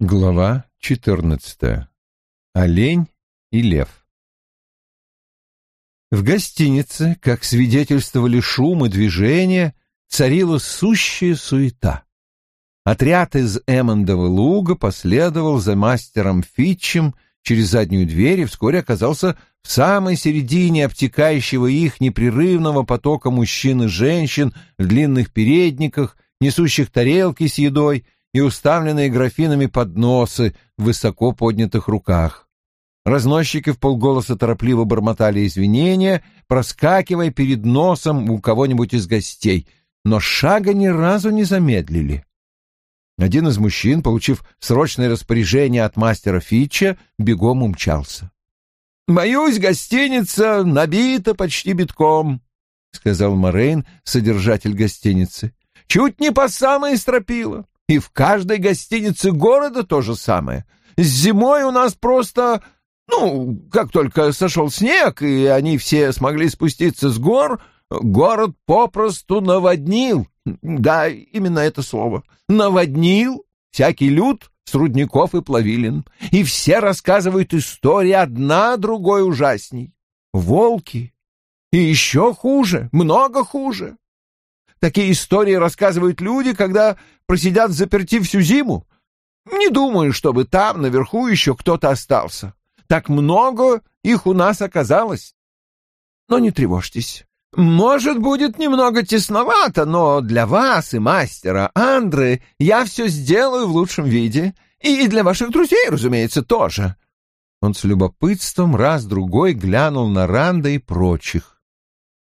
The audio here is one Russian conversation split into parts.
Глава 14. Олень и лев. В гостинице, как свидетельствовали шум и движение, царила сущая суета. Отряд из Эммондова луга последовал за мастером Фитчем через заднюю дверь и вскоре оказался в самой середине обтекающего их непрерывного потока мужчин и женщин в длинных передниках, несущих тарелки с едой и уставленные графинами подносы в высоко поднятых руках. Разносчики в полголоса торопливо бормотали извинения, проскакивая перед носом у кого-нибудь из гостей, но шага ни разу не замедлили. Один из мужчин, получив срочное распоряжение от мастера Фитча, бегом умчался. «Боюсь, гостиница набита почти битком», — сказал Морейн, содержатель гостиницы. «Чуть не по самое стропило. И в каждой гостинице города то же самое. С зимой у нас просто... Ну, как только сошел снег, и они все смогли спуститься с гор, город попросту наводнил. Да, именно это слово. Наводнил всякий люд с рудников и плавилин. И все рассказывают истории одна другой ужасней. Волки. И еще хуже, много хуже. Такие истории рассказывают люди, когда просидят заперти всю зиму. Не думаю, чтобы там, наверху, еще кто-то остался. Так много их у нас оказалось. Но не тревожьтесь. Может, будет немного тесновато, но для вас и мастера Андры я все сделаю в лучшем виде. И для ваших друзей, разумеется, тоже. Он с любопытством раз-другой глянул на Ранда и прочих.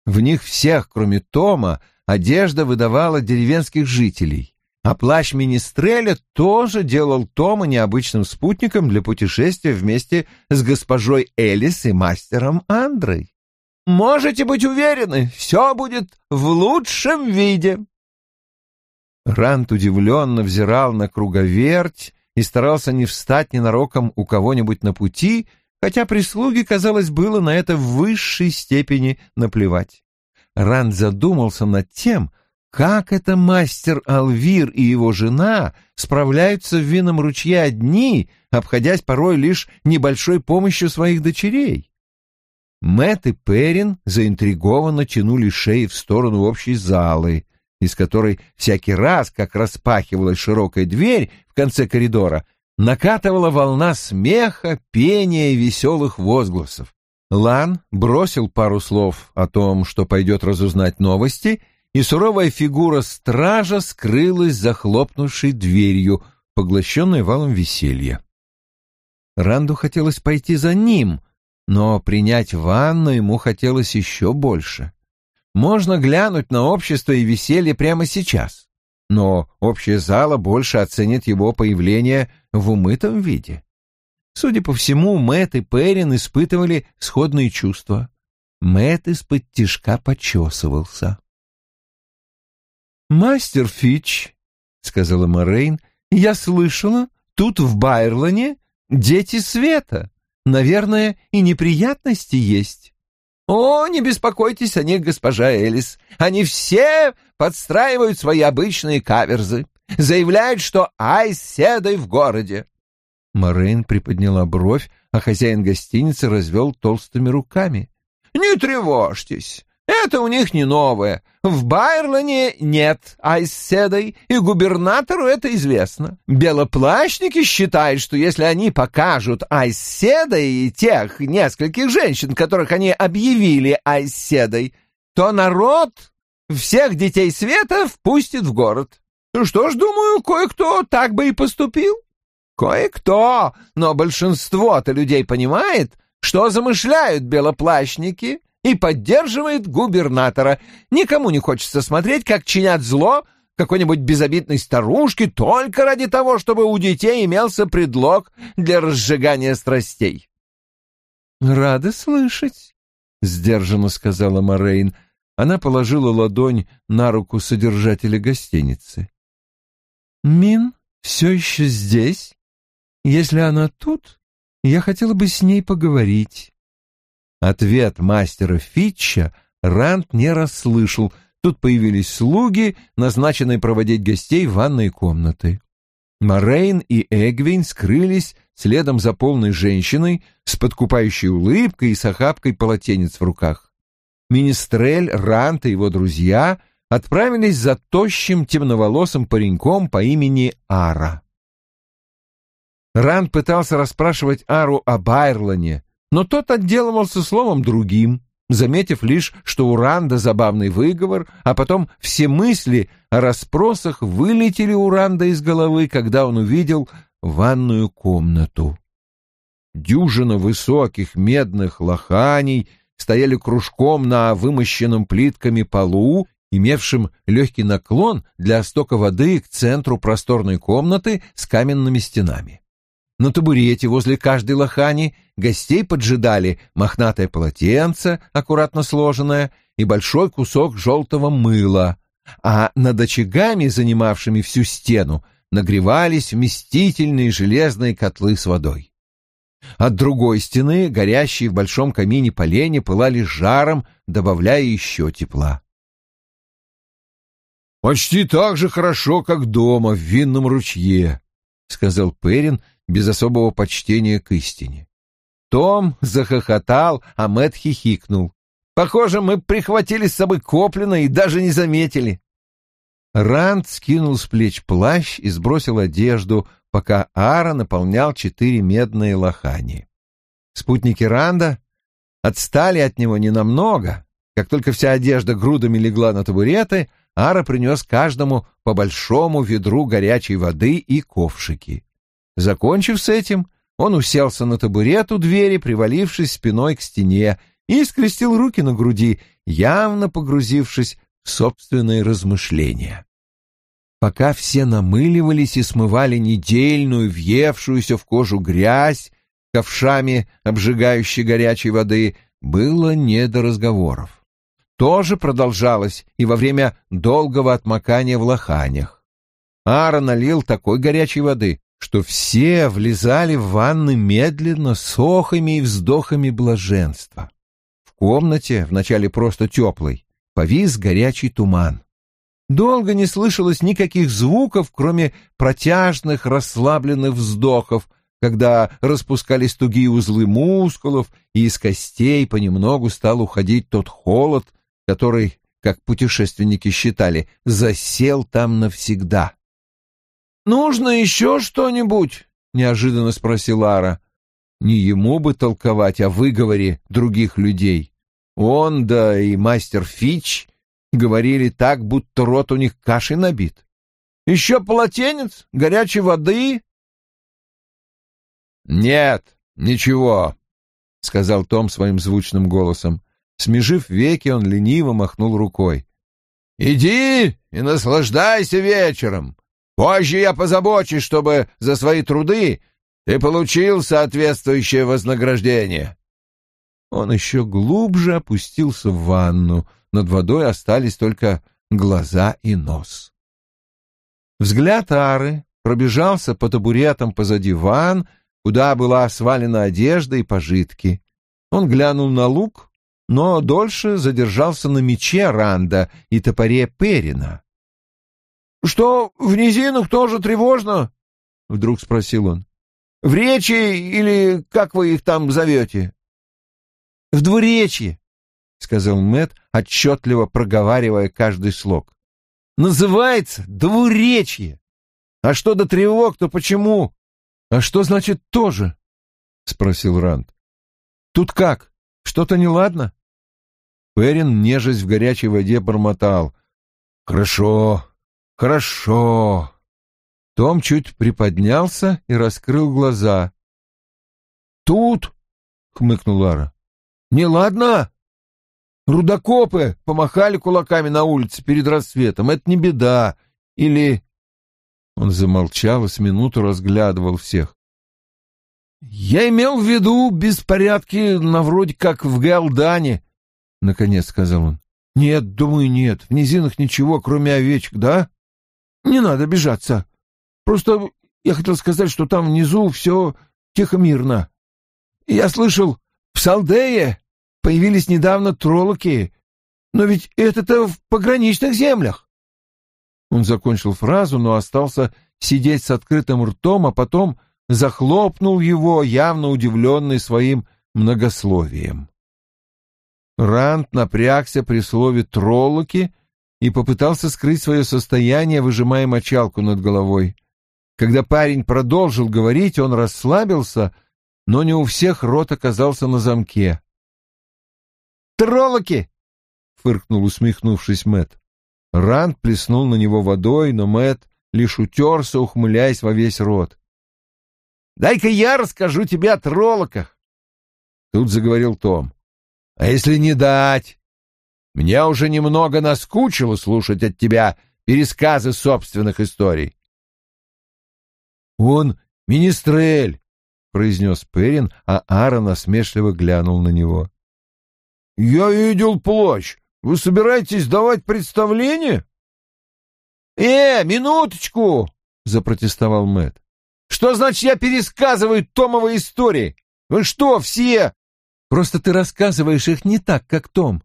В них всех, кроме Тома, одежда выдавала деревенских жителей, а плащ Министреля тоже делал Тома необычным спутником для путешествия вместе с госпожой Элис и мастером Андрой. «Можете быть уверены, все будет в лучшем виде!» Рант удивленно взирал на круговерть и старался не встать ненароком у кого-нибудь на пути, хотя прислуге, казалось, было на это в высшей степени наплевать. Ранд задумался над тем, как это мастер Алвир и его жена справляются в винном ручье одни, обходясь порой лишь небольшой помощью своих дочерей. Мэт и Перин заинтригованно тянули шеи в сторону общей залы, из которой всякий раз, как распахивалась широкая дверь в конце коридора, накатывала волна смеха, пения и веселых возгласов. Лан бросил пару слов о том, что пойдет разузнать новости, и суровая фигура стража скрылась за хлопнувшей дверью, поглощенной валом веселья. Ранду хотелось пойти за ним, но принять ванну ему хотелось еще больше. Можно глянуть на общество и веселье прямо сейчас, но общая зала больше оценит его появление в умытом виде. Судя по всему, Мэт и Перин испытывали сходные чувства. Мэт из-под тишка почесывался. «Мастер Фич», — сказала Морейн, — «я слышала, тут в Байрлане дети света. Наверное, и неприятности есть». «О, не беспокойтесь о них, госпожа Элис. Они все подстраивают свои обычные каверзы. Заявляют, что Айс седой в городе. Морейн приподняла бровь, а хозяин гостиницы развел толстыми руками. «Не тревожьтесь, это у них не новое. В Байрлоне нет айсседой, и губернатору это известно. Белоплащники считают, что если они покажут айсседой и тех нескольких женщин, которых они объявили айсседой, то народ всех детей света впустит в город. Что ж, думаю, кое-кто так бы и поступил. Кое-кто, но большинство-то людей понимает, что замышляют белоплащники и поддерживает губернатора. Никому не хочется смотреть, как чинят зло какой-нибудь безобидной старушки только ради того, чтобы у детей имелся предлог для разжигания страстей. «Рада слышать», — сдержанно сказала Морейн. Она положила ладонь на руку содержателя гостиницы. «Мин все еще здесь?» Если она тут, я хотела бы с ней поговорить. Ответ мастера Фитча Рант не расслышал. Тут появились слуги, назначенные проводить гостей в ванной комнаты. Морейн и Эгвин скрылись следом за полной женщиной с подкупающей улыбкой и с охапкой полотенец в руках. Министрель, Рант и его друзья отправились за тощим темноволосым пареньком по имени Ара. Рант пытался расспрашивать Ару о Байрлане, но тот отделывался словом другим, заметив лишь, что у Ранда забавный выговор, а потом все мысли о расспросах вылетели у Ранда из головы, когда он увидел ванную комнату. Дюжина высоких медных лоханей стояли кружком на вымощенном плитками полу, имевшем легкий наклон для стока воды к центру просторной комнаты с каменными стенами. На табурете возле каждой лохани гостей поджидали мохнатое полотенце, аккуратно сложенное, и большой кусок желтого мыла, а над очагами, занимавшими всю стену, нагревались вместительные железные котлы с водой. От другой стены, горящие в большом камине поленья, пылали жаром, добавляя еще тепла. «Почти так же хорошо, как дома в винном ручье», — сказал Перин, без особого почтения к истине. Том захохотал, а Мэтт хихикнул. «Похоже, мы прихватили с собой Коплина и даже не заметили». Ранд скинул с плеч плащ и сбросил одежду, пока Ара наполнял четыре медные лохани. Спутники Ранда отстали от него ненамного. Как только вся одежда грудами легла на табуреты, Ара принес каждому по большому ведру горячей воды и ковшики. Закончив с этим, он уселся на табурет у двери, привалившись спиной к стене, и скрестил руки на груди, явно погрузившись в собственные размышления. Пока все намыливались и смывали недельную, въевшуюся в кожу грязь, ковшами обжигающей горячей воды, было не до разговоров. То же продолжалось и во время долгого отмокания в лоханях. Ара налил такой горячей воды, что все влезали в ванны медленно, с охами и вздохами блаженства. В комнате, вначале просто теплой, повис горячий туман. Долго не слышалось никаких звуков, кроме протяжных, расслабленных вздохов, когда распускались тугие узлы мускулов, и из костей понемногу стал уходить тот холод, который, как путешественники считали, засел там навсегда. «Нужно еще что-нибудь?» — неожиданно спросила Ара. Не ему бы толковать о выговоре других людей. Он, да и мастер Фич говорили так, будто рот у них кашей набит. «Еще полотенец? Горячей воды?» «Нет, ничего», — сказал Том своим звучным голосом. Смежив веки, он лениво махнул рукой. «Иди и наслаждайся вечером. Позже я позабочусь, чтобы за свои труды ты получил соответствующее вознаграждение». Он еще глубже опустился в ванну. Над водой остались только глаза и нос. Взгляд Ары пробежался по табуретам позади ван, куда была свалена одежда и пожитки. Он глянул на лук, но дольше задержался на мече Ранда и топоре Перина. «Что, в низинах тоже тревожно?» — вдруг спросил он. «В речи или как вы их там зовете?» «В двуречье», — сказал Мэт, отчетливо проговаривая каждый слог. «Называется двуречье. А что до тревог, то почему?» «А что значит «тоже»?» — спросил Ранд. «Тут как? Что-то неладно?» Перин, нежесть в горячей воде, бормотал. «Хорошо, Хорошо. Том чуть приподнялся и раскрыл глаза. Тут, хмыкнул Лара. Неладно. Рудокопы помахали кулаками на улице перед рассветом. Это не беда. Или... Он замолчал и с минуту разглядывал всех. «Я имел в виду беспорядки на вроде как в Галдане», — наконец сказал он. «Нет, думаю, нет. В низинах ничего, кроме овечек, да?» Не надо обижаться. Просто я хотел сказать, что там внизу все тихо-мирно. Я слышал, в Салдее появились недавно троллоки, но ведь это-то в пограничных землях. Он закончил фразу, но остался сидеть с открытым ртом, а потом захлопнул его, явно удивленный своим многословием. Ранд напрягся при слове «троллоки» и попытался скрыть свое состояние, выжимая мочалку над головой. Когда парень продолжил говорить, он расслабился, но не у всех рот оказался на замке. «Троллоки!» — фыркнул, усмехнувшись Мэт. Ранд плеснул на него водой, но Мэт лишь утерся, ухмыляясь во весь рот. «Дай-ка я расскажу тебе о троллоках!» Тут заговорил Том. «А если не дать? Мне уже немного наскучило слушать от тебя пересказы собственных историй». «Он министрель!» — произнес Перин, а Ара насмешливо глянул на него. «Я видел плащ. Вы собираетесь давать представление?» «Э, минуточку!» — запротестовал Мэт. «Что значит я пересказываю Томовые истории? Вы что, все...» «Просто ты рассказываешь их не так, как Том».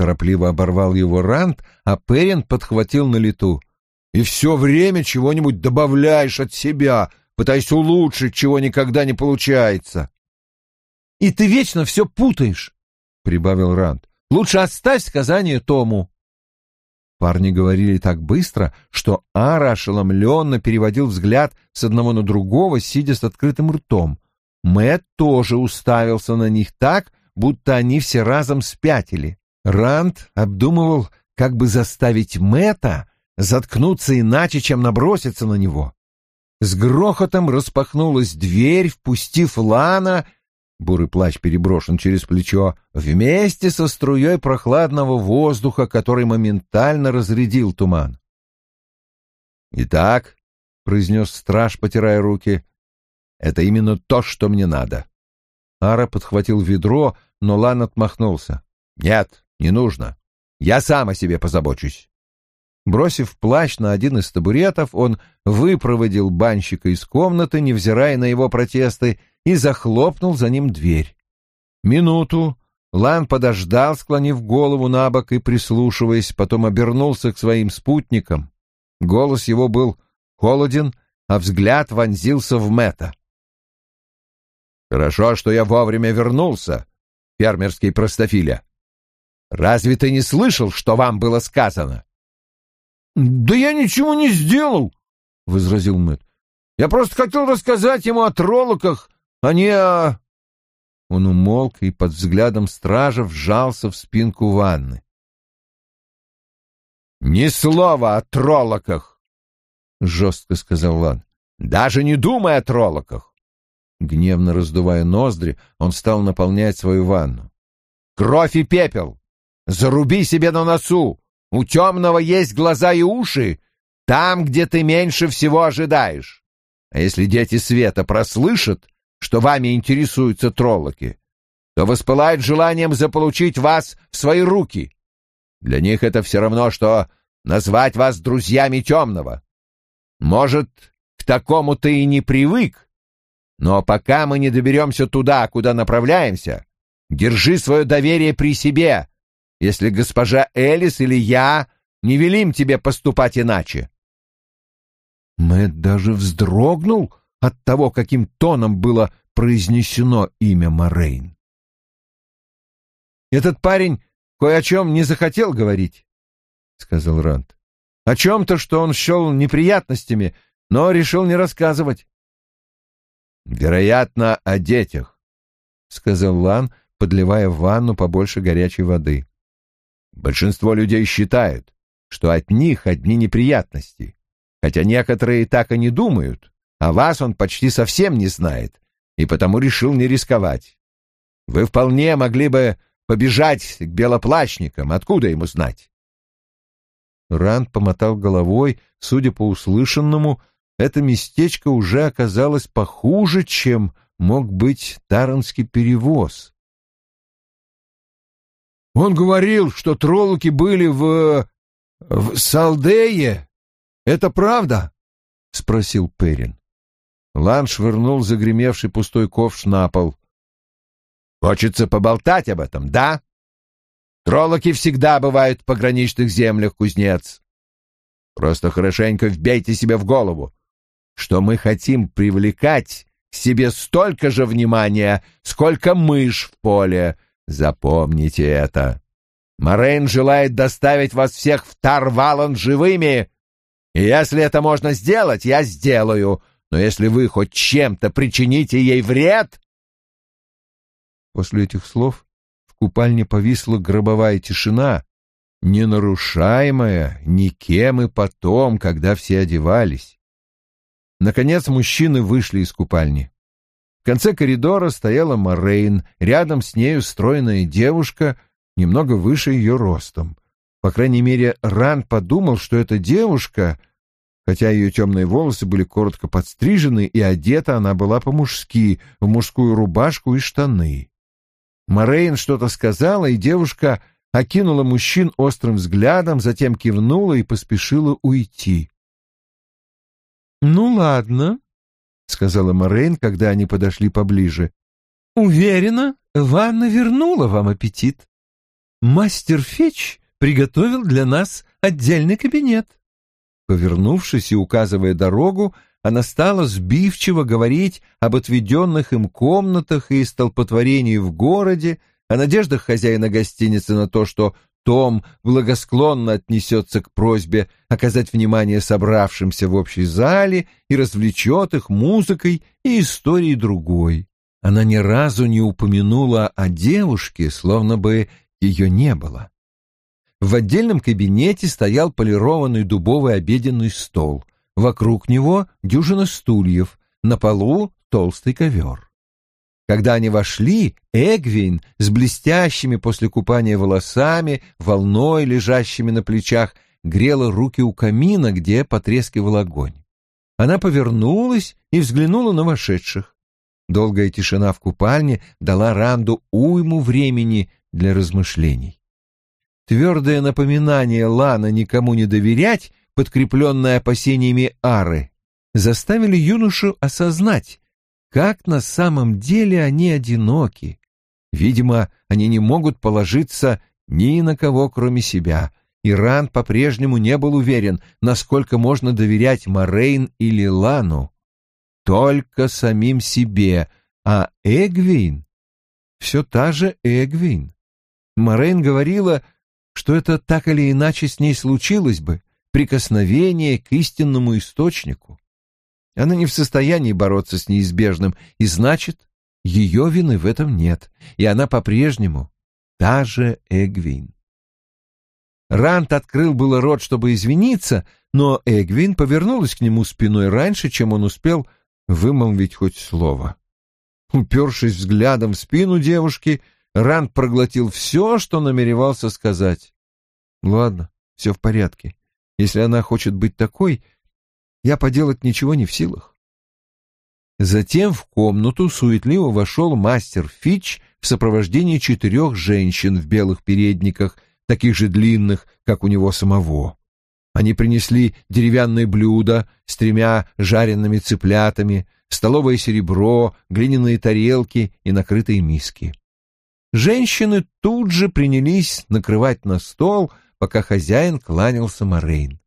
Торопливо оборвал его Рант, а Перин подхватил на лету. «И все время чего-нибудь добавляешь от себя, пытаясь улучшить, чего никогда не получается». «И ты вечно все путаешь», — прибавил Рант. «Лучше оставь сказание Тому». Парни говорили так быстро, что Ара ошеломленно переводил взгляд с одного на другого, сидя с открытым ртом. Мэт тоже уставился на них так, будто они все разом спятили. Ранд обдумывал, как бы заставить Мэта заткнуться иначе, чем наброситься на него. С грохотом распахнулась дверь, впустив Лана — бурый плащ переброшен через плечо, вместе со струей прохладного воздуха, который моментально разрядил туман. «Итак», — произнес страж, потирая руки, — «это именно то, что мне надо». Ара подхватил ведро, но Лан отмахнулся. «Нет, не нужно. Я сам о себе позабочусь». Бросив плащ на один из табуретов, он выпроводил банщика из комнаты, невзирая на его протесты, и захлопнул за ним дверь. Минуту Лан подождал, склонив голову на бок и прислушиваясь, потом обернулся к своим спутникам. Голос его был холоден, а взгляд вонзился в Мэтта. «Хорошо, что я вовремя вернулся, фермерский простофиля. Разве ты не слышал, что вам было сказано?» «Да я ничего не сделал», — возразил Мэтт. «Я просто хотел рассказать ему о троллоках, а не о...» Он умолк и под взглядом стража вжался в спинку ванны. «Ни слова о троллоках!» — жестко сказал Лан. «Даже не думай о троллоках!» Гневно раздувая ноздри, он стал наполнять свою ванну. «Кровь и пепел! Заруби себе на носу! У темного есть глаза и уши, там, где ты меньше всего ожидаешь. А если дети света прослышат, что вами интересуются троллоки, то воспылают желанием заполучить вас в свои руки. Для них это все равно, что назвать вас друзьями темного. Может, к такому ты и не привык, но пока мы не доберемся туда, куда направляемся, держи свое доверие при себе если госпожа Элис или я не велим тебе поступать иначе. Мэт даже вздрогнул от того, каким тоном было произнесено имя Морейн. «Этот парень кое о чем не захотел говорить», — сказал Рант. «О чем-то, что он счел неприятностями, но решил не рассказывать». «Вероятно, о детях», — сказал Лан, подливая в ванну побольше горячей воды. Большинство людей считают, что от них одни неприятности, хотя некоторые так и не думают, а вас он почти совсем не знает, и потому решил не рисковать. Вы вполне могли бы побежать к белоплащникам, откуда ему знать? Ранд помотал головой, судя по услышанному, это местечко уже оказалось похуже, чем мог быть таранский перевоз. Он говорил, что троллоки были в... в Салдее. Это правда? — спросил Перин. Лан швырнул загремевший пустой ковш на пол. «Хочется поболтать об этом, да? Троллоки всегда бывают в пограничных землях, кузнец. Просто хорошенько вбейте себе в голову. что мы хотим привлекать к себе столько же внимания, сколько мышь в поле. Запомните это. Морейн желает доставить вас всех в Тарвалан живыми. И если это можно сделать, я сделаю. Но если вы хоть чем-то причините ей вред...» После этих слов в купальне повисла гробовая тишина, не нарушаемая никем и потом, когда все одевались. Наконец мужчины вышли из купальни. В конце коридора стояла Морейн, рядом с нею стройная девушка, немного выше ее ростом. По крайней мере, Ран подумал, что эта девушка, хотя ее темные волосы были коротко подстрижены, и одета она была по-мужски, в мужскую рубашку и штаны. Морейн что-то сказала, и девушка окинула мужчин острым взглядом, затем кивнула и поспешила уйти. «Ну ладно», — сказала Морейн, когда они подошли поближе. «Уверена, ванна вернула вам аппетит. Мастер Фич приготовил для нас отдельный кабинет». Повернувшись и указывая дорогу, она стала сбивчиво говорить об отведенных им комнатах и столпотворении в городе, о надеждах хозяина гостиницы на то, что том благосклонно отнесется к просьбе оказать внимание собравшимся в общей зале и развлечет их музыкой и историей другой. Она ни разу не упомянула о девушке, словно бы ее не было. В отдельном кабинете стоял полированный дубовый обеденный стол. Вокруг него дюжина стульев, на полу толстый ковер. Когда они вошли, Эгвин с блестящими после купания волосами, волной, лежащими на плечах, грела руки у камина, где потрескивал огонь. Она повернулась и взглянула на вошедших. Долгая тишина в купальне дала Ранду уйму времени для размышлений. Твердое напоминание Лана никому не доверять, подкрепленное опасениями Ары, заставили юношу осознать, как на самом деле они одиноки. Видимо, они не могут положиться ни на кого, кроме себя. Иран по-прежнему не был уверен, насколько можно доверять Морейн или Лану. Только самим себе, а Эгвин — все та же Эгвин. Морейн говорила, что это так или иначе с ней случилось бы, прикосновение к истинному источнику. Она не в состоянии бороться с неизбежным, и значит, ее вины в этом нет, и она по-прежнему та же Эгвин. Рант открыл было рот, чтобы извиниться, но Эгвин повернулась к нему спиной раньше, чем он успел вымолвить хоть слово. Упершись взглядом в спину девушки, Рант проглотил все, что намеревался сказать. «Ладно, все в порядке. Если она хочет быть такой, я поделать ничего не в силах. Затем в комнату суетливо вошел мастер Фич в сопровождении четырех женщин в белых передниках, таких же длинных, как у него самого. Они принесли деревянные блюда с тремя жареными цыплятами, столовое серебро, глиняные тарелки и накрытые миски. Женщины тут же принялись накрывать на стол, пока хозяин кланялся Морейн.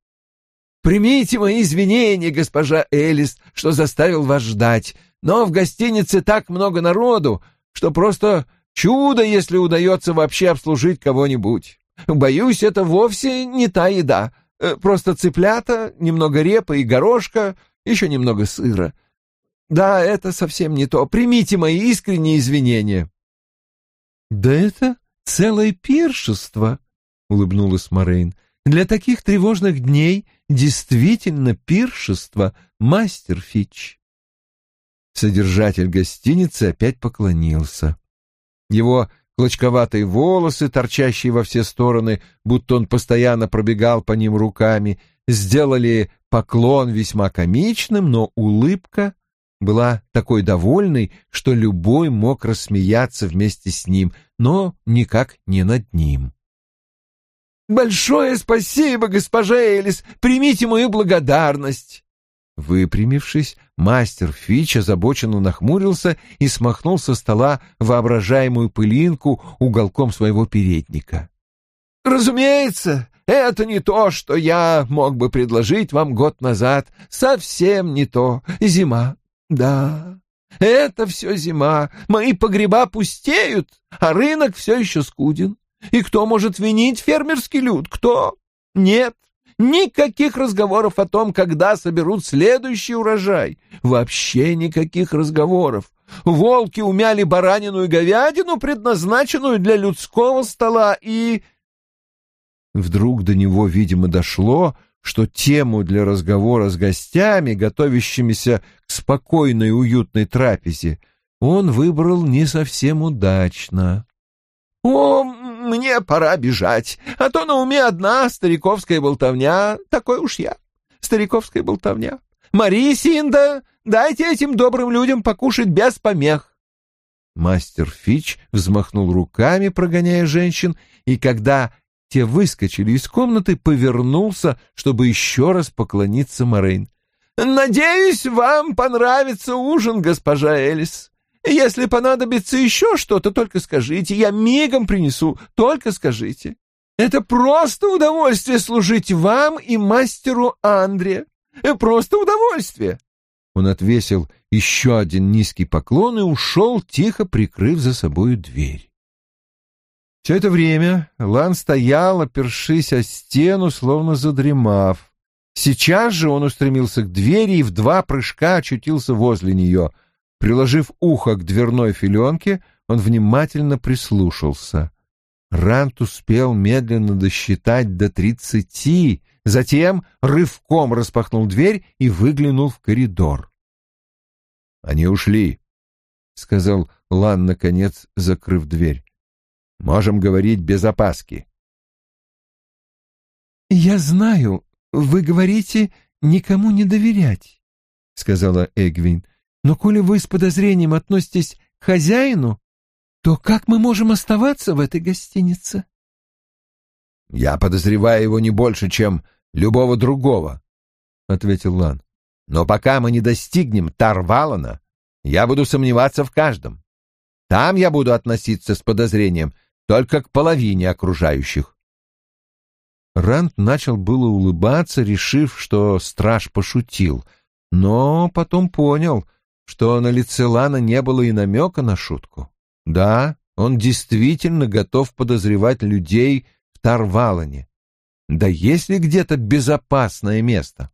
Примите мои извинения, госпожа Элис, что заставил вас ждать, но в гостинице так много народу, что просто чудо, если удается вообще обслужить кого-нибудь. Боюсь, это вовсе не та еда. Э, просто цыплята, немного репы и горошка, еще немного сыра. Да, это совсем не то. Примите мои искренние извинения. Да это целое пиршество, улыбнулась Морейн. Для таких тревожных дней действительно пиршество, мастер Фич. Содержатель гостиницы опять поклонился. Его клочковатые волосы, торчащие во все стороны, будто он постоянно пробегал по ним руками, сделали поклон весьма комичным, но улыбка была такой довольной, что любой мог рассмеяться вместе с ним, но никак не над ним. «Большое спасибо, госпожа Элис! Примите мою благодарность!» Выпрямившись, мастер Фич озабоченно нахмурился и смахнул со стола воображаемую пылинку уголком своего передника. «Разумеется, Это не то, что я мог бы предложить вам год назад. Совсем не то. Зима. Да, это все зима. Мои погреба пустеют, а рынок все еще скуден. И кто может винить фермерский люд? Кто? Нет. Никаких разговоров о том, когда соберут следующий урожай. Вообще никаких разговоров. Волки умяли баранину и говядину, предназначенную для людского стола, и... Вдруг до него, видимо, дошло, что тему для разговора с гостями, готовящимися к спокойной уютной трапезе, он выбрал не совсем удачно. «О, мне пора бежать, а то на уме одна стариковская болтовня, такой уж я, стариковская болтовня. Мария Синда, дайте этим добрым людям покушать без помех». Мастер Фич взмахнул руками, прогоняя женщин, и когда те выскочили из комнаты, повернулся, чтобы еще раз поклониться Морейн. «Надеюсь, вам понравится ужин, госпожа Элис. Если понадобится еще что-то, только скажите, я мигом принесу, только скажите. Это просто удовольствие служить вам и мастеру Андре. Просто удовольствие!» Он отвесил еще один низкий поклон и ушел, тихо прикрыв за собою дверь. Все это время Лан стоял, опершись о стену, словно задремав. Сейчас же он устремился к двери и в два прыжка очутился возле нее. Приложив ухо к дверной филенке, он внимательно прислушался. Рант успел медленно досчитать до тридцати, затем рывком распахнул дверь и выглянул в коридор. «Они ушли», — сказал Лан, наконец, закрыв дверь. Можем говорить без опаски. «Я знаю, вы говорите никому не доверять», — сказала Эгвин. «Но коли вы с подозрением относитесь к хозяину, то как мы можем оставаться в этой гостинице?» «Я подозреваю его не больше, чем любого другого», — ответил Лан. «Но пока мы не достигнем Тарвалана, я буду сомневаться в каждом. Там я буду относиться с подозрением только к половине окружающих. Ранд начал было улыбаться, решив, что страж пошутил, но потом понял, что на лице Лана не было и намека на шутку. Да, он действительно готов подозревать людей в Тарвалане. Да есть ли где-то безопасное место?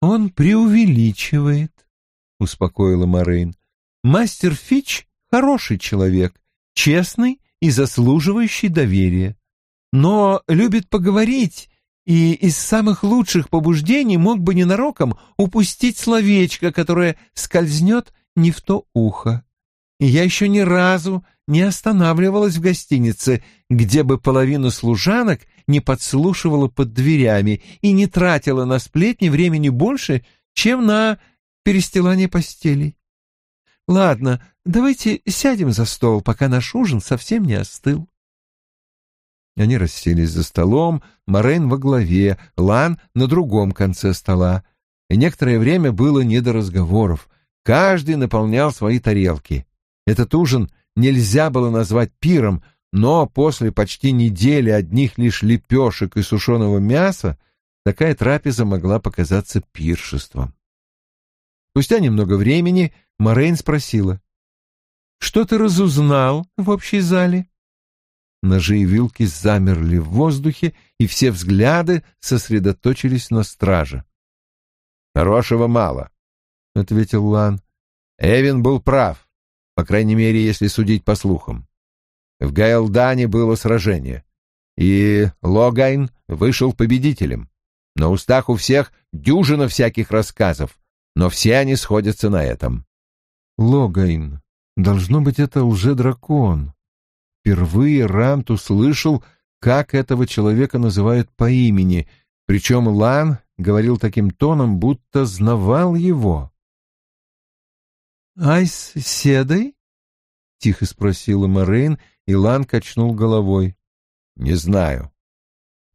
«Он преувеличивает», — успокоила Морейн. «Мастер Фич — хороший человек, честный и заслуживающий доверия. Но любит поговорить и из самых лучших побуждений мог бы ненароком упустить словечко, которое скользнет не в то ухо. И я еще ни разу не останавливалась в гостинице, где бы половину служанок не подслушивала под дверями и не тратила на сплетни времени больше, чем на перестилание постелей. Ладно, давайте сядем за стол, пока наш ужин совсем не остыл. Они расселись за столом, Морейн во главе, Лан на другом конце стола. И некоторое время было не до разговоров. Каждый наполнял свои тарелки. Этот ужин нельзя было назвать пиром, но после почти недели одних лишь лепешек и сушеного мяса такая трапеза могла показаться пиршеством. Спустя немного времени Морейн спросила. «Что ты разузнал в общей зале?» Ножи и вилки замерли в воздухе, и все взгляды сосредоточились на страже. «Хорошего мало», — ответил Лан. «Эвин был прав, по крайней мере, если судить по слухам. В Гайлдане было сражение, и Логайн вышел победителем. На устах у всех дюжина всяких рассказов, но все они сходятся на этом. Логайн. Должно быть, это лже-дракон. Впервые Рант услышал, как этого человека называют по имени, причем Лан говорил таким тоном, будто знавал его. «Айс Седой?» — тихо спросила Морейн, и Лан качнул головой. «Не знаю.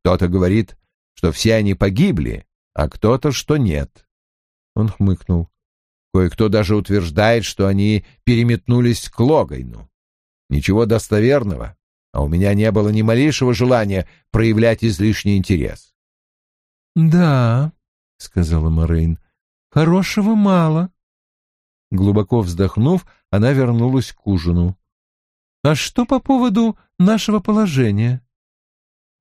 Кто-то говорит, что все они погибли, а кто-то, что нет». Он хмыкнул. Кое-кто даже утверждает, что они переметнулись к Логайну. Ничего достоверного. а у меня не было ни малейшего желания проявлять излишний интерес. «Да», — сказала Морейн, — «хорошего мало». Глубоко вздохнув, она вернулась к ужину. «А что по поводу нашего положения?»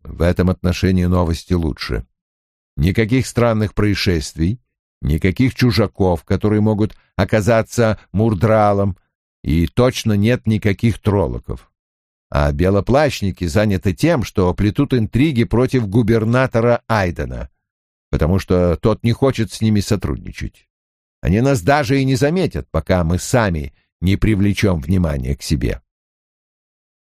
«В этом отношении новости лучше. Никаких странных происшествий, никаких чужаков, которые могут оказаться мурдралом, и точно нет никаких троллоков а белоплащники заняты тем, что плетут интриги против губернатора Айдена, потому что тот не хочет с ними сотрудничать. Они нас даже и не заметят, пока мы сами не привлечем внимание к себе.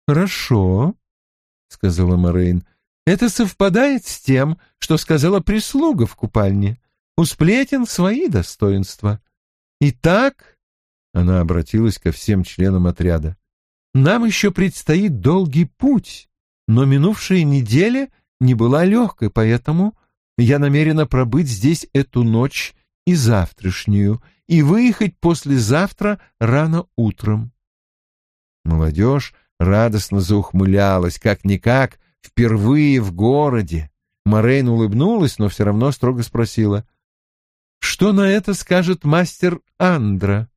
«Хорошо», — сказала Морейн. «Это совпадает с тем, что сказала прислуга в купальне. У сплетен свои достоинства. Итак...» — она обратилась ко всем членам отряда. Нам еще предстоит долгий путь, но минувшая неделя не была легкой, поэтому я намерена пробыть здесь эту ночь и завтрашнюю, и выехать послезавтра рано утром. Молодежь радостно заухмылялась, как-никак, впервые в городе. Морейн улыбнулась, но все равно строго спросила, «Что на это скажет мастер Андра?»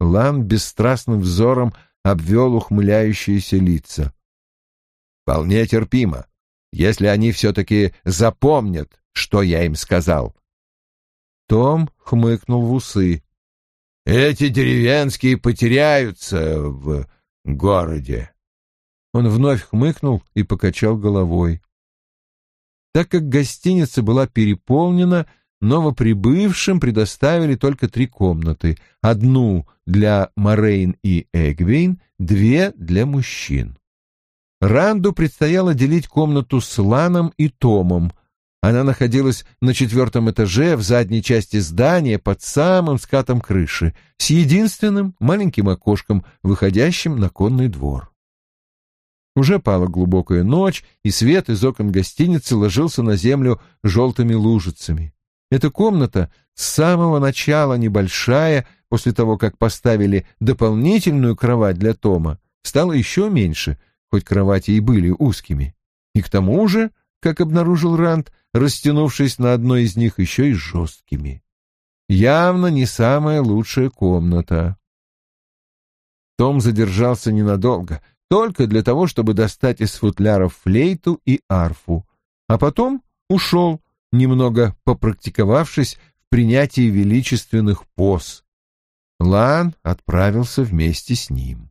Лан бесстрастным взором обвел ухмыляющиеся лица. «Вполне терпимо, если они все-таки запомнят, что я им сказал». Том хмыкнул в усы. «Эти деревенские потеряются в городе». Он вновь хмыкнул и покачал головой. Так как гостиница была переполнена, новоприбывшим предоставили только три комнаты. Одну для Морейн и Эгвейн, две для мужчин. Ранду предстояло делить комнату с Ланом и Томом. Она находилась на четвертом этаже в задней части здания под самым скатом крыши, с единственным маленьким окошком, выходящим на конный двор. Уже пала глубокая ночь, и свет из окон гостиницы ложился на землю желтыми лужицами. Эта комната с самого начала небольшая, после того, как поставили дополнительную кровать для Тома, стала еще меньше, хоть кровати и были узкими. И к тому же, как обнаружил Ранд, растянувшись на одной из них еще и жесткими. Явно не самая лучшая комната. Том задержался ненадолго, только для того, чтобы достать из футляров флейту и арфу, а потом ушел, немного попрактиковавшись в принятии величественных поз. Лан отправился вместе с ним.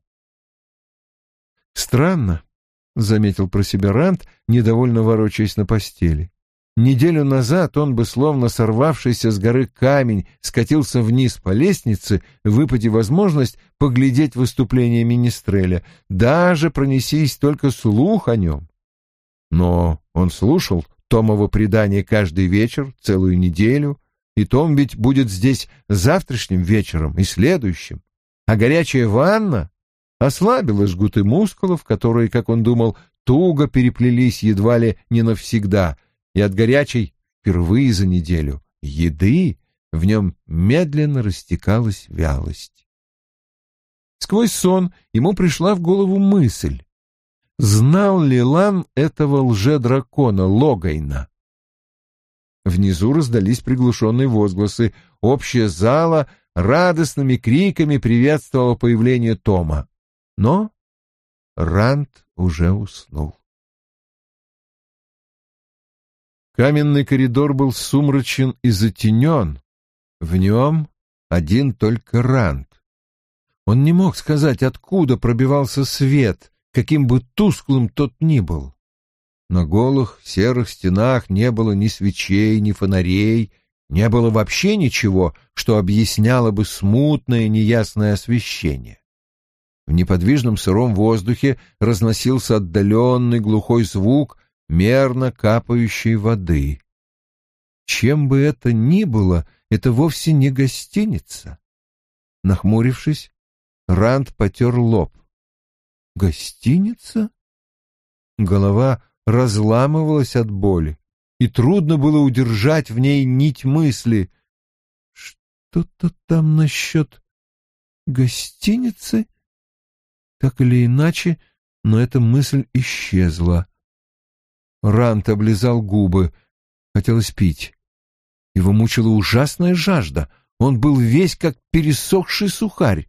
«Странно», — заметил про себя Рант, недовольно ворочаясь на постели. Неделю назад он бы, словно сорвавшийся с горы камень, скатился вниз по лестнице, выпади возможность поглядеть выступление Министреля, даже пронесись только слух о нем. Но он слушал Томово предание каждый вечер, целую неделю, и Том ведь будет здесь завтрашним вечером и следующим. А горячая ванна ослабила жгуты мускулов, которые, как он думал, туго переплелись едва ли не навсегда, и от горячей впервые за неделю еды в нем медленно растекалась вялость. Сквозь сон ему пришла в голову мысль. Знал ли Лан этого лже-дракона Логайна? Внизу раздались приглушенные возгласы. Общая зала радостными криками приветствовала появление Тома. Но Ранд уже уснул. Каменный коридор был сумрачен и затенен. В нем один только Ранд. Он не мог сказать, откуда пробивался свет, каким бы тусклым тот ни был. На голых серых стенах не было ни свечей, ни фонарей, не было вообще ничего, что объясняло бы смутное неясное освещение. В неподвижном сыром воздухе разносился отдаленный глухой звук мерно капающей воды. Чем бы это ни было, это вовсе не гостиница. Нахмурившись, Ранд потер лоб. Гостиница? Голова разламывалась от боли, и трудно было удержать в ней нить мысли. Что-то там насчет гостиницы? Так или иначе, но эта мысль исчезла. Рант облизал губы. Хотелось пить. Его мучила ужасная жажда. Он был весь как пересохший сухарь.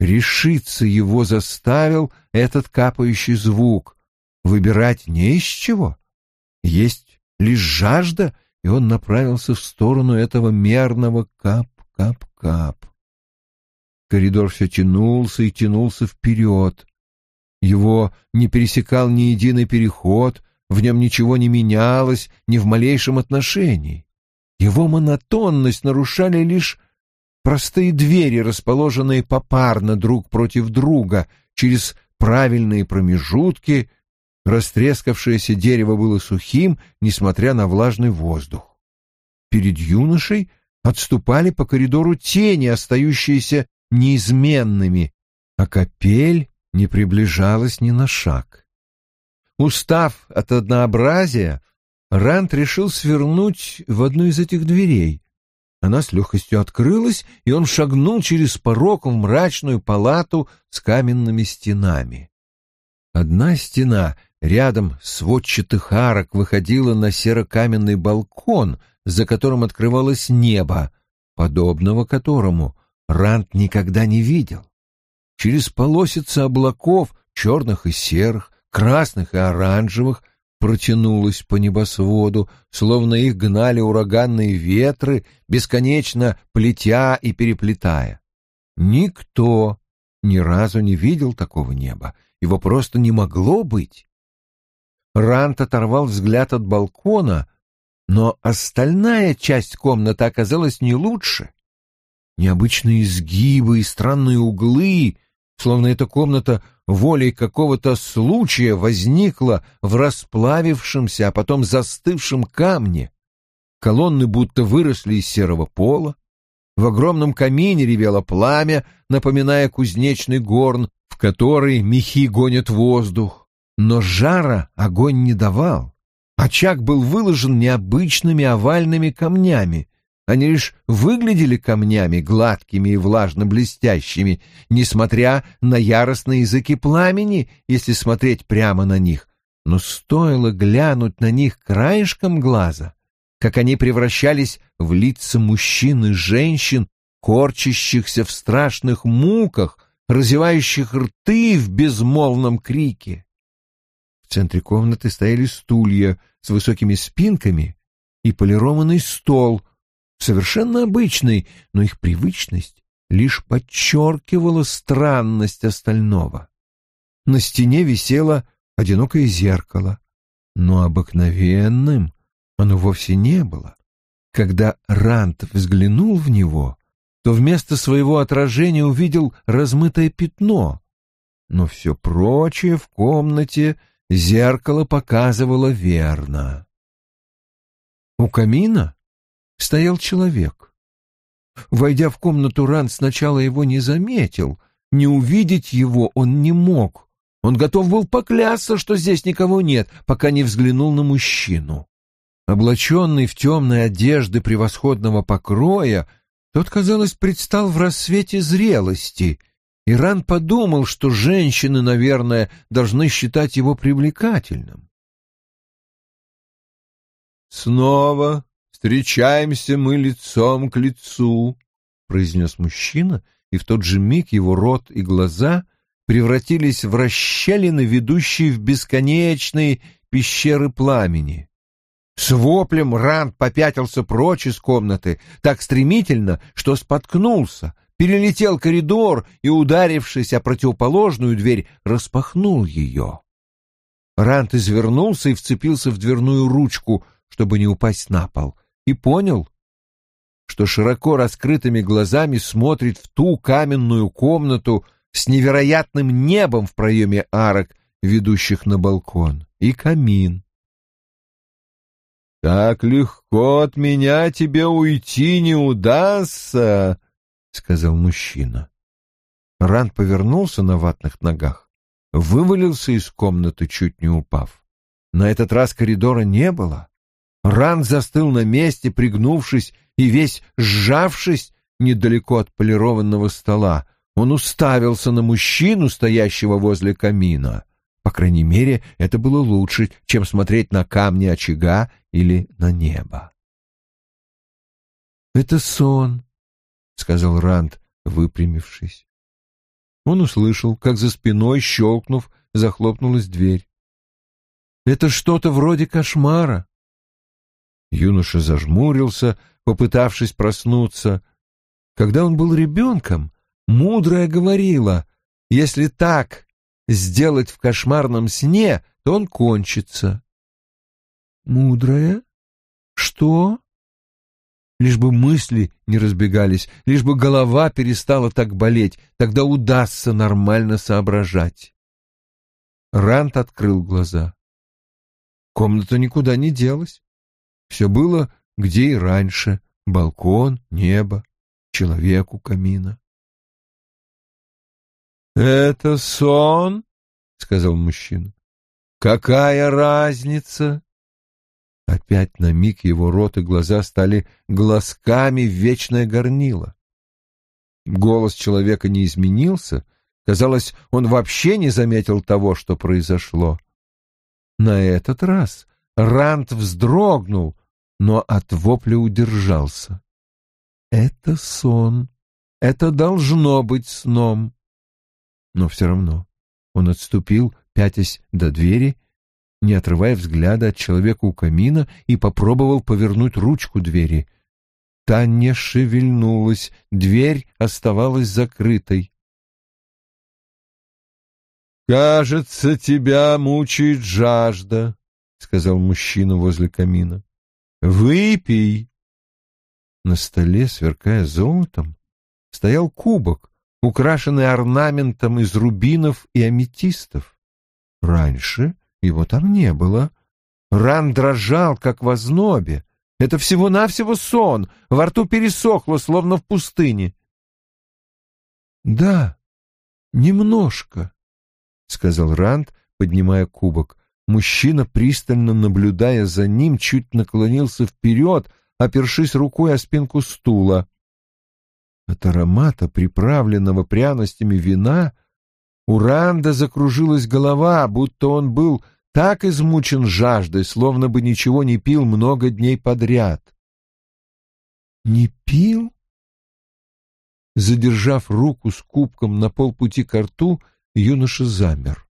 Решиться его заставил этот капающий звук. Выбирать не из чего. Есть лишь жажда, и он направился в сторону этого мерного кап-кап-кап. Коридор все тянулся и тянулся вперед. Его не пересекал ни единый переход, в нем ничего не менялось ни в малейшем отношении. Его монотонность нарушали лишь простые двери, расположенные попарно друг против друга, через правильные промежутки. Растрескавшееся дерево было сухим, несмотря на влажный воздух. Перед юношей отступали по коридору тени, остающиеся неизменными, а капель не приближалась ни на шаг. Устав от однообразия, Рант решил свернуть в одну из этих дверей. Она с легкостью открылась, и он шагнул через порог в мрачную палату с каменными стенами. Одна стена рядом с сводчатых арок выходила на серо-каменный балкон, за которым открывалось небо, подобного которому Рант никогда не видел. Через полосицы облаков, черных и серых, красных и оранжевых, протянулась по небосводу, словно их гнали ураганные ветры, бесконечно плетя и переплетая. Никто ни разу не видел такого неба, его просто не могло быть. Рант оторвал взгляд от балкона, но остальная часть комнаты оказалась не лучше. Необычные изгибы и странные углы, словно эта комната волей какого-то случая возникла в расплавившемся, а потом застывшем камне. Колонны будто выросли из серого пола. В огромном камине ревело пламя, напоминая кузнечный горн, в который мехи гонят воздух. Но жара огонь не давал. Очаг был выложен необычными овальными камнями, они лишь выглядели камнями, гладкими и влажно-блестящими, несмотря на яростные языки пламени, если смотреть прямо на них. Но стоило глянуть на них краешком глаза, как они превращались в лица мужчин и женщин, корчащихся в страшных муках, разевающих рты в безмолвном крике. В центре комнаты стояли стулья с высокими спинками и полированный стол — совершенно обычный, но их привычность лишь подчеркивала странность остального. На стене висело одинокое зеркало, но обыкновенным оно вовсе не было. Когда Рант взглянул в него, то вместо своего отражения увидел размытое пятно, но все прочее в комнате зеркало показывало верно. У камина стоял человек. Войдя в комнату, Ран сначала его не заметил. Не увидеть его он не мог. Он готов был поклясться, что здесь никого нет, пока не взглянул на мужчину. Облаченный в темные одежды превосходного покроя, тот, казалось, предстал в рассвете зрелости. Иран подумал, что женщины, наверное, должны считать его привлекательным. «Снова встречаемся мы лицом к лицу», — произнес мужчина, и в тот же миг его рот и глаза превратились в расщелины, ведущие в бесконечные пещеры пламени. С воплем Ранд попятился прочь из комнаты так стремительно, что споткнулся, перелетел коридор и, ударившись о противоположную дверь, распахнул ее. Рант извернулся и вцепился в дверную ручку, чтобы не упасть на пол и понял, что широко раскрытыми глазами смотрит в ту каменную комнату с невероятным небом в проеме арок, ведущих на балкон, и камин. «Так легко от меня тебе уйти не удастся», — сказал мужчина. Ранд повернулся на ватных ногах, вывалился из комнаты, чуть не упав. На этот раз коридора не было. Ран застыл на месте, пригнувшись и весь сжавшись недалеко от полированного стола. Он уставился на мужчину, стоящего возле камина. По крайней мере, это было лучше, чем смотреть на камни очага или на небо. «Это сон», — сказал Ранд, выпрямившись. Он услышал, как за спиной, щелкнув, захлопнулась дверь. «Это что-то вроде кошмара». Юноша зажмурился, попытавшись проснуться. Когда он был ребенком, мудрая говорила, если так сделать в кошмарном сне, то он кончится. Мудрая? Что? Лишь бы мысли не разбегались, лишь бы голова перестала так болеть, тогда удастся нормально соображать. Рант открыл глаза. Комната никуда не делась. Все было, где и раньше. Балкон, небо, человек у камина. «Это сон?» — сказал мужчина. «Какая разница?» Опять на миг его рот и глаза стали глазками в вечное горнило. Голос человека не изменился. Казалось, он вообще не заметил того, что произошло. На этот раз Рант вздрогнул, но от вопля удержался. «Это сон. Это должно быть сном». Но все равно он отступил, пятясь до двери не отрывая взгляда от человека у камина, и попробовал повернуть ручку двери. Та не шевельнулась, дверь оставалась закрытой. «Кажется, тебя мучает жажда», — сказал мужчина возле камина. «Выпей». На столе, сверкая золотом, стоял кубок, украшенный орнаментом из рубинов и аметистов. Раньше его там не было. Ран дрожал, как в ознобе. Это всего-навсего сон, во рту пересохло, словно в пустыне. «Да, немножко», — сказал Ранд, поднимая кубок. Мужчина, пристально наблюдая за ним, чуть наклонился вперед, опершись рукой о спинку стула. От аромата, приправленного пряностями вина, у Ранда закружилась голова, будто он был так измучен жаждой, словно бы ничего не пил много дней подряд. «Не пил?» Задержав руку с кубком на полпути к рту, юноша замер.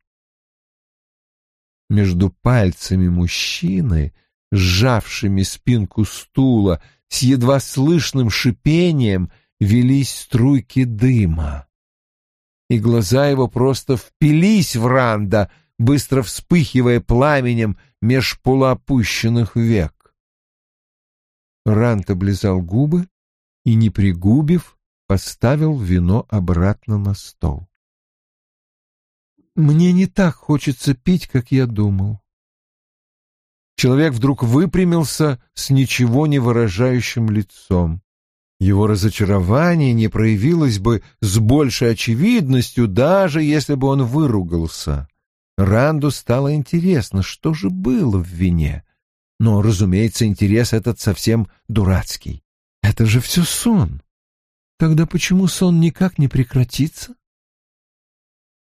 Между пальцами мужчины, сжавшими спинку стула, с едва слышным шипением велись струйки дыма и глаза его просто впились в Ранда, быстро вспыхивая пламенем меж полуопущенных век. Ранд облизал губы и, не пригубив, поставил вино обратно на стол. «Мне не так хочется пить, как я думал». Человек вдруг выпрямился с ничего не выражающим лицом. Его разочарование не проявилось бы с большей очевидностью, даже если бы он выругался. Ранду стало интересно, что же было в вине. Но, разумеется, интерес этот совсем дурацкий. Это же все сон. Тогда почему сон никак не прекратится?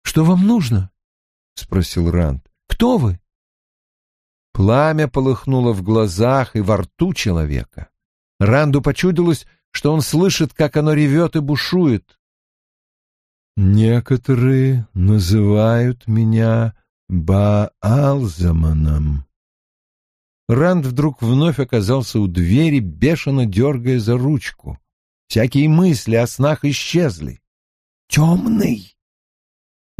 «Что вам нужно?» — спросил Ранд. «Кто вы?» Пламя полыхнуло в глазах и во рту человека. Ранду почудилось, что он слышит, как оно ревет и бушует. «Некоторые называют меня Баалзаманом». Ранд вдруг вновь оказался у двери, бешено дергая за ручку. Всякие мысли о снах исчезли. «Темный!»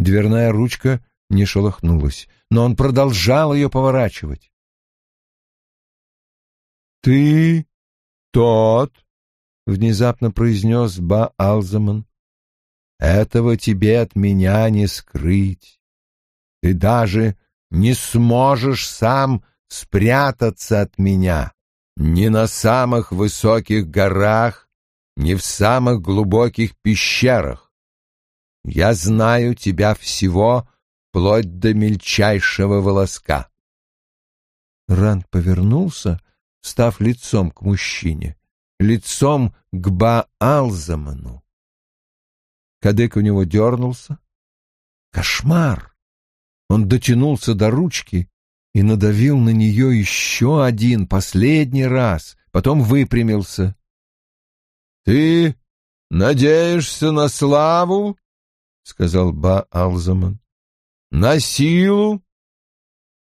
Дверная ручка не шелохнулась, но он продолжал ее поворачивать. «Ты тот, — внезапно произнес Ба Алзаман. «Этого тебе от меня не скрыть. Ты даже не сможешь сам спрятаться от меня ни на самых высоких горах, ни в самых глубоких пещерах. Я знаю тебя всего, вплоть до мельчайшего волоска». Ранд повернулся, став лицом к мужчине лицом к Баалзаману. Кадык у него дернулся. Кошмар! Он дотянулся до ручки и надавил на нее еще один, последний раз, потом выпрямился. «Ты надеешься на славу?» — сказал Ба-Алзаман. «На силу?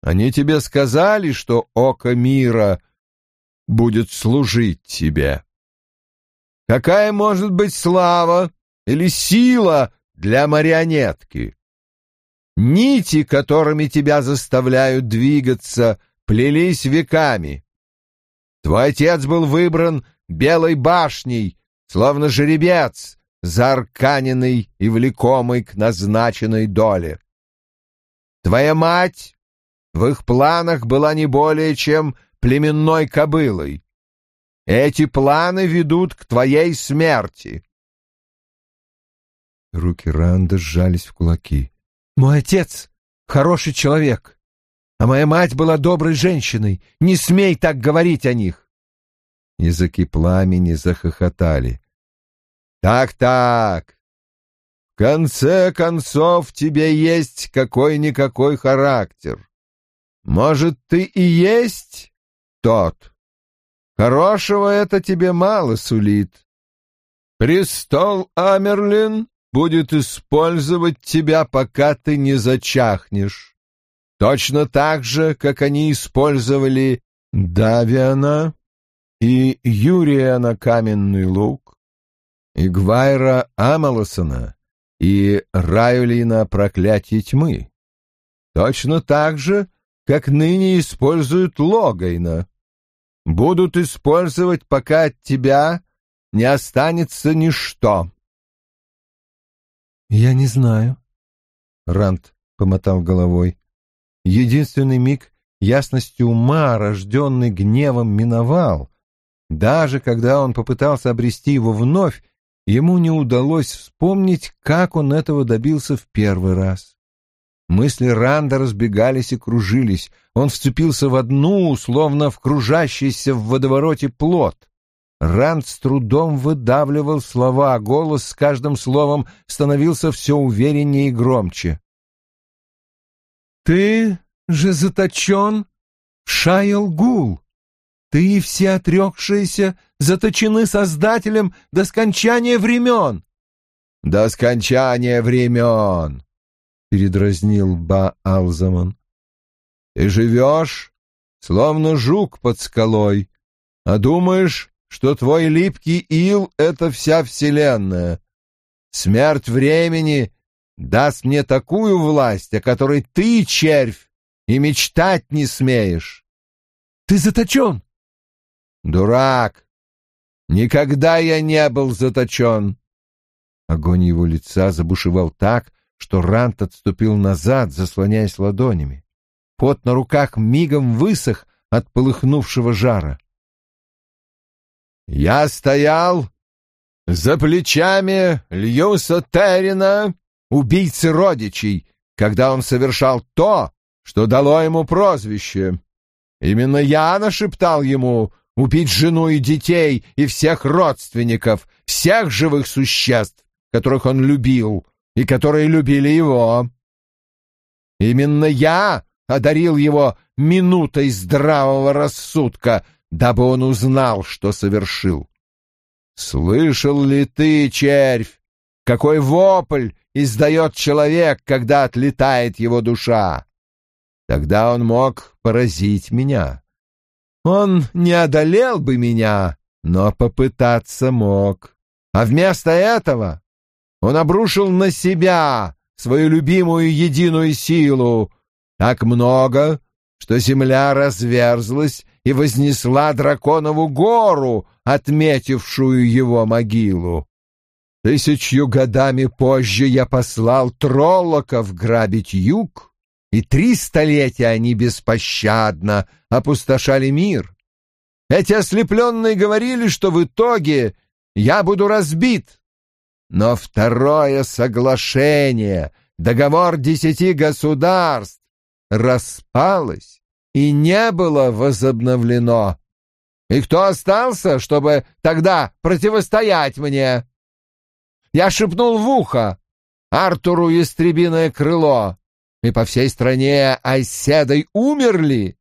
Они тебе сказали, что око мира будет служить тебе. Какая может быть слава или сила для марионетки? Нити, которыми тебя заставляют двигаться, плелись веками. Твой отец был выбран белой башней, словно жеребец, заарканенный и влекомый к назначенной доле. Твоя мать в их планах была не более чем племенной кобылой. Эти планы ведут к твоей смерти. Руки Ранда сжались в кулаки. «Мой отец — хороший человек, а моя мать была доброй женщиной. Не смей так говорить о них!» Языки пламени захохотали. «Так-так, в конце концов тебе есть какой-никакой характер. Может, ты и есть тот? Хорошего это тебе мало сулит. Престол Амерлин будет использовать тебя, пока ты не зачахнешь. Точно так же, как они использовали Давиана и Юрия на каменный лук, и Гвайра Амалосона, и Райолина проклятие тьмы. Точно так же, как ныне используют Логайна. Будут использовать, пока от тебя не останется ничто. «Я не знаю», — Рант помотал головой. Единственный миг ясности ума, рожденный гневом, миновал. Даже когда он попытался обрести его вновь, Ему не удалось вспомнить, как он этого добился в первый раз. Мысли Ранда разбегались и кружились. Он вцепился в одну, словно в кружащийся в водовороте плод. Ранд с трудом выдавливал слова, голос с каждым словом становился все увереннее и громче. «Ты же заточен в Шайел-Гул!» Ты и все отрекшиеся заточены Создателем до скончания времен. — До скончания времен, — передразнил Ба-Алзаман. — Ты живешь, словно жук под скалой, а думаешь, что твой липкий ил — это вся вселенная. Смерть времени даст мне такую власть, о которой ты, червь, и мечтать не смеешь. — Ты заточен, «Дурак! Никогда я не был заточен!» Огонь его лица забушевал так, что Рант отступил назад, заслоняясь ладонями. Пот на руках мигом высох от полыхнувшего жара. «Я стоял за плечами Льюса Террина, убийцы родичей, когда он совершал то, что дало ему прозвище. Именно я нашептал ему убить жену и детей и всех родственников, всех живых существ, которых он любил и которые любили его. Именно я одарил его минутой здравого рассудка, дабы он узнал, что совершил. Слышал ли ты, червь, какой вопль издает человек, когда отлетает его душа? Тогда он мог поразить меня. Он не одолел бы меня, но попытаться мог. А вместо этого он обрушил на себя свою любимую единую силу так много, что земля разверзлась и вознесла драконову гору, отметившую его могилу. Тысячью годами позже я послал троллоков грабить юг, и три столетия они беспощадно опустошали мир. Эти ослепленные говорили, что в итоге я буду разбит. Но второе соглашение, договор десяти государств, распалось и не было возобновлено. И кто остался, чтобы тогда противостоять мне? Я шепнул в ухо Артуру Ястребиное крыло. И по всей стране оседой умерли.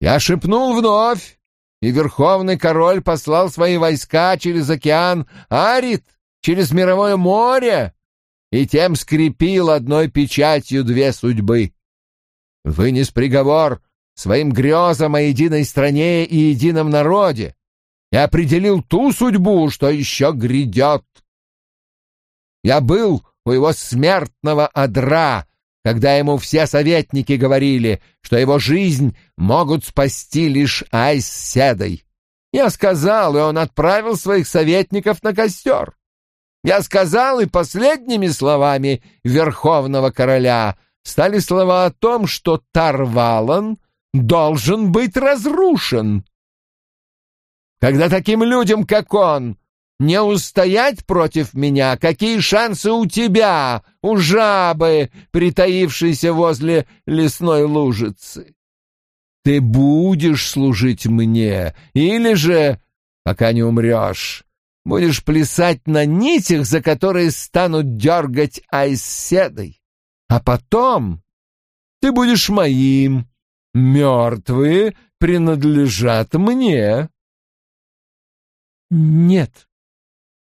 Я шепнул вновь, и верховный король послал свои войска через океан Арит, через мировое море, и тем скрепил одной печатью две судьбы. Вынес приговор своим грезам о единой стране и едином народе и определил ту судьбу, что еще грядет. Я был у его смертного одра, когда ему все советники говорили, что его жизнь могут спасти лишь Айс Седой. Я сказал, и он отправил своих советников на костер. Я сказал, и последними словами верховного короля стали слова о том, что Тарвалан должен быть разрушен. Когда таким людям, как он, не устоять против меня, какие шансы у тебя, у жабы, притаившейся возле лесной лужицы? Ты будешь служить мне, или же, пока не умрешь, будешь плясать на нитях, за которые станут дергать айседой. А потом ты будешь моим. Мертвые принадлежат мне. Нет, —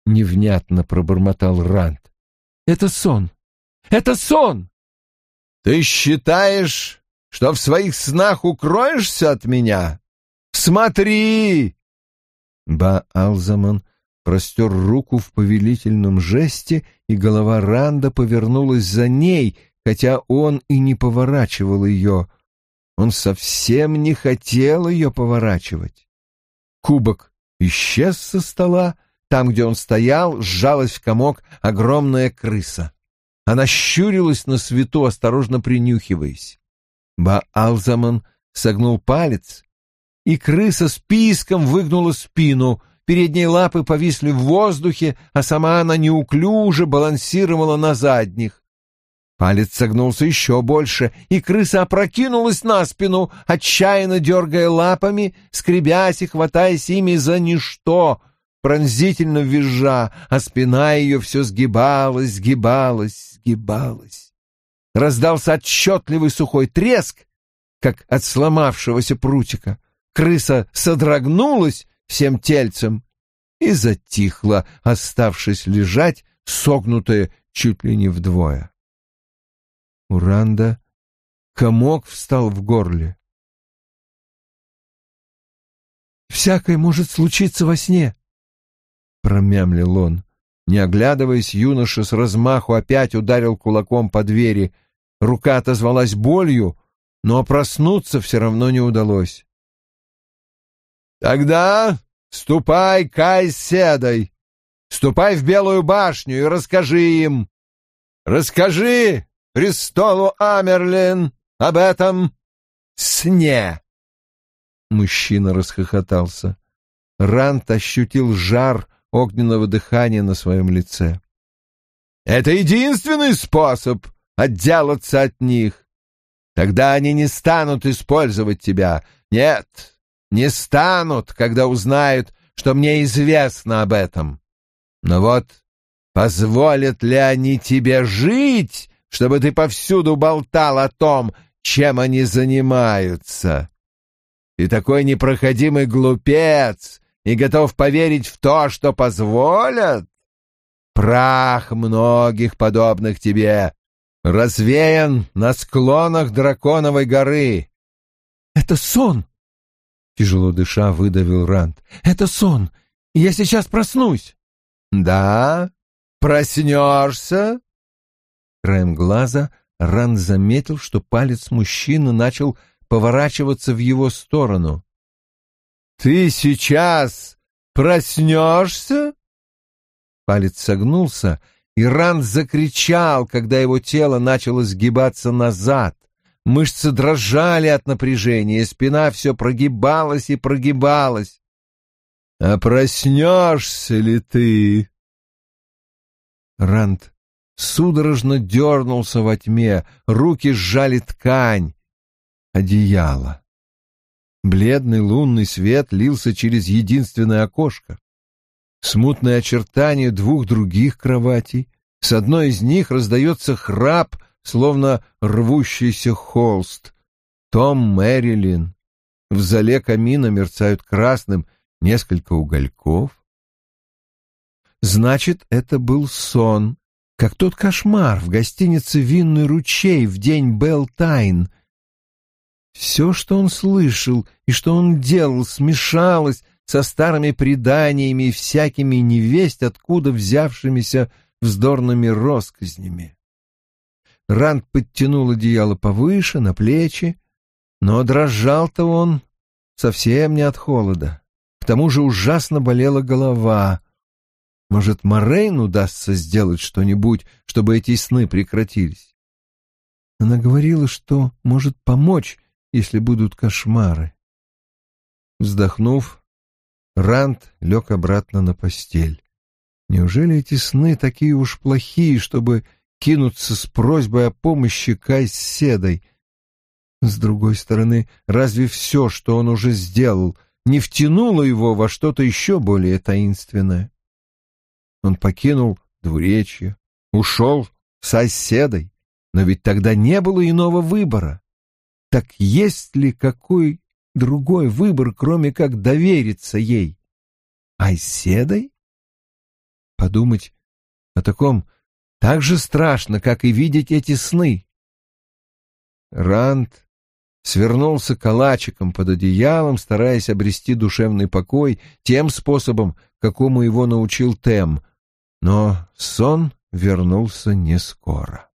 невнятно пробормотал Ранд. «Это сон! Это сон!» «Ты считаешь, что в своих снах укроешься от меня? Смотри!» Ба-Алзаман простер руку в повелительном жесте, и голова Ранда повернулась за ней, хотя он и не поворачивал ее. Он совсем не хотел ее поворачивать. Кубок исчез со стола, там, где он стоял, сжалась в комок огромная крыса. Она щурилась на свету, осторожно принюхиваясь. Ба-Алзаман согнул палец, и крыса с писком выгнула спину. Передние лапы повисли в воздухе, а сама она неуклюже балансировала на задних. Палец согнулся еще больше, и крыса опрокинулась на спину, отчаянно дергая лапами, скребясь и хватаясь ими за ничто — пронзительно визжа, а спина ее все сгибалась, сгибалась, сгибалась. Раздался отчетливый сухой треск, как от сломавшегося прутика. Крыса содрогнулась всем тельцем и затихла, оставшись лежать, согнутая чуть ли не вдвое. Уранда комок встал в горле. «Всякое может случиться во сне», — промямлил он. Не оглядываясь, юноша с размаху опять ударил кулаком по двери. Рука отозвалась болью, но проснуться все равно не удалось. «Тогда ступай к Айседой, ступай в Белую башню и расскажи им. Расскажи престолу Амерлин об этом сне!» Мужчина расхохотался. Рант ощутил жар огненного дыхания на своем лице. «Это единственный способ отделаться от них. Тогда они не станут использовать тебя. Нет, не станут, когда узнают, что мне известно об этом. Но вот позволят ли они тебе жить, чтобы ты повсюду болтал о том, чем они занимаются? Ты такой непроходимый глупец, и готов поверить в то, что позволят? Прах многих подобных тебе развеян на склонах драконовой горы. — Это сон! — тяжело дыша выдавил Ранд. — Это сон! Я сейчас проснусь! — Да? Проснешься? Краем глаза Ранд заметил, что палец мужчины начал поворачиваться в его сторону. «Ты сейчас проснешься?» Палец согнулся, и Ранд закричал, когда его тело начало сгибаться назад. Мышцы дрожали от напряжения, спина все прогибалась и прогибалась. «А проснешься ли ты?» Ранд судорожно дернулся во тьме, руки сжали ткань, одеяло. Бледный лунный свет лился через единственное окошко. Смутные очертания двух других кроватей. С одной из них раздается храп словно рвущийся холст. Том Мэрилин. В зале камина мерцают красным несколько угольков. Значит, это был сон, как тот кошмар в гостинице «Винный ручей» в день Белтайн. Все, что он слышал и что он делал, смешалось со старыми преданиями и всякими невесть, откуда взявшимися вздорными росказнями. Ранд подтянул одеяло повыше, на плечи, но дрожал-то он совсем не от холода. К тому же ужасно болела голова. Может, Морейн удастся сделать что-нибудь, чтобы эти сны прекратились? Она говорила, что может помочь, если будут кошмары. Вздохнув, Ранд лег обратно на постель. Неужели эти сны такие уж плохие, чтобы кинуться с просьбой о помощи Кай с Седой? С другой стороны, разве все, что он уже сделал, не втянуло его во что-то еще более таинственное? Он покинул двуречье, ушел с оседой, но ведь тогда не было иного выбора. Так есть ли какой другой выбор, кроме как довериться ей? Айседой? Подумать о таком так же страшно, как и видеть эти сны. Ранд свернулся калачиком под одеялом, стараясь обрести душевный покой тем способом, какому его научил Тем, но сон вернулся не скоро.